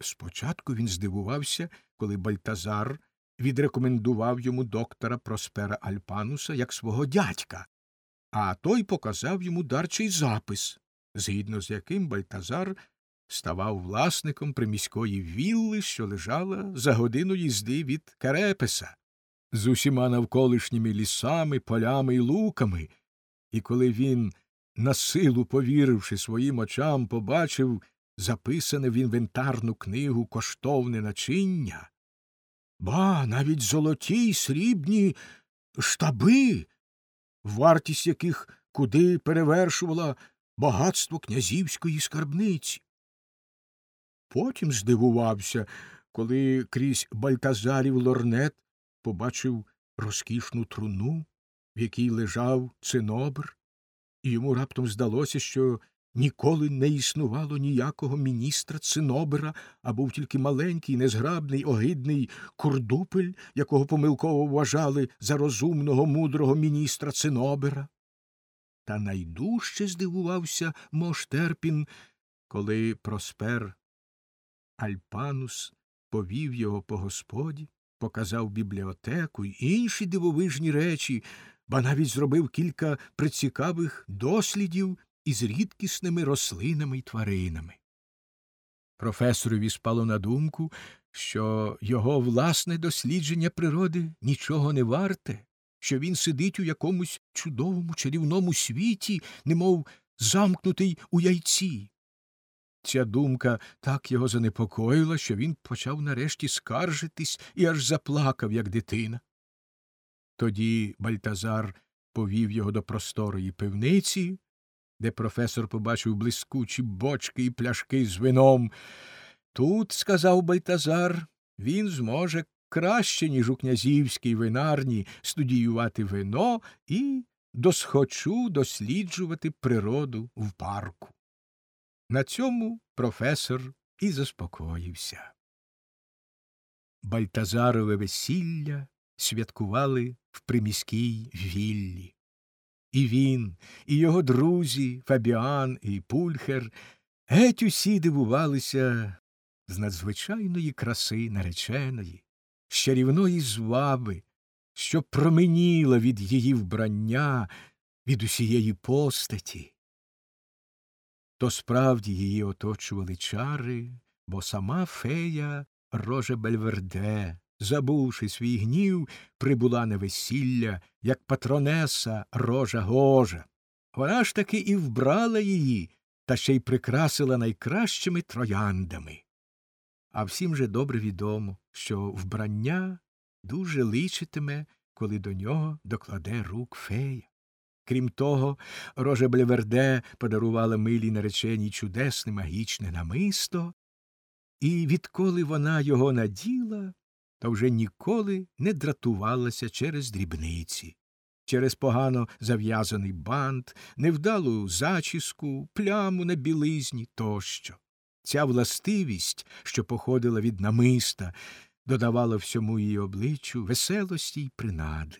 Спочатку він здивувався, коли Бальтазар відрекомендував йому доктора Проспера Альпануса як свого дядька, а той показав йому дарчий запис, згідно з яким Бальтазар ставав власником приміської вілли, що лежала за годину їзди від Керепеса, з усіма навколишніми лісами, полями і луками, і коли він, на силу повіривши своїм очам, побачив записане в інвентарну книгу коштовне начиння, ба навіть золоті й срібні штаби, вартість яких куди перевершувала багатство князівської скарбниці. Потім здивувався, коли крізь бальтазарів лорнет побачив розкішну труну, в якій лежав цинобр, і йому раптом здалося, що ніколи не існувало ніякого міністра цинобера, а був тільки маленький, незграбний, огидний курдупель, якого помилково вважали за розумного, мудрого міністра цинобера. Та найдужче здивувався Моштерпін, коли Проспер Альпанус повів його по господі, показав бібліотеку й інші дивовижні речі, ба навіть зробив кілька прицікавих дослідів із рідкісними рослинами й тваринами. Професорові спало на думку, що його власне дослідження природи нічого не варте, що він сидить у якомусь чудовому чарівному світі, немов замкнутий у яйці. Ця думка так його занепокоїла, що він почав нарешті скаржитись і аж заплакав, як дитина. Тоді Бальтазар повів його до просторої пивниці, де професор побачив блискучі бочки і пляшки з вином. Тут, сказав Бальтазар, він зможе краще, ніж у князівській винарні, студіювати вино і досхочу досліджувати природу в парку. На цьому професор і заспокоївся. Бальтазарове весілля святкували в приміській віллі. І він, і його друзі Фабіан і Пульхер геть усі дивувалися з надзвичайної краси нареченої, з чарівної зваби, що променіла від її вбрання, від усієї постаті. То справді її оточували чари, бо сама фея роже Бельверде, забувши свій гнів, прибула на весілля, як патронеса рожа гожа. Вона ж таки і вбрала її, та ще й прикрасила найкращими трояндами. А всім же добре відомо, що вбрання дуже личитиме, коли до нього докладе рук фея. Крім того, роже Блеверде подарувала милій нареченій чудесне магічне намисто, і відколи вона його наділа, то вже ніколи не дратувалася через дрібниці, через погано зав'язаний бант, невдалу зачіску, пляму на білизні тощо. Ця властивість, що походила від намиста, додавала всьому її обличчю веселості й принади.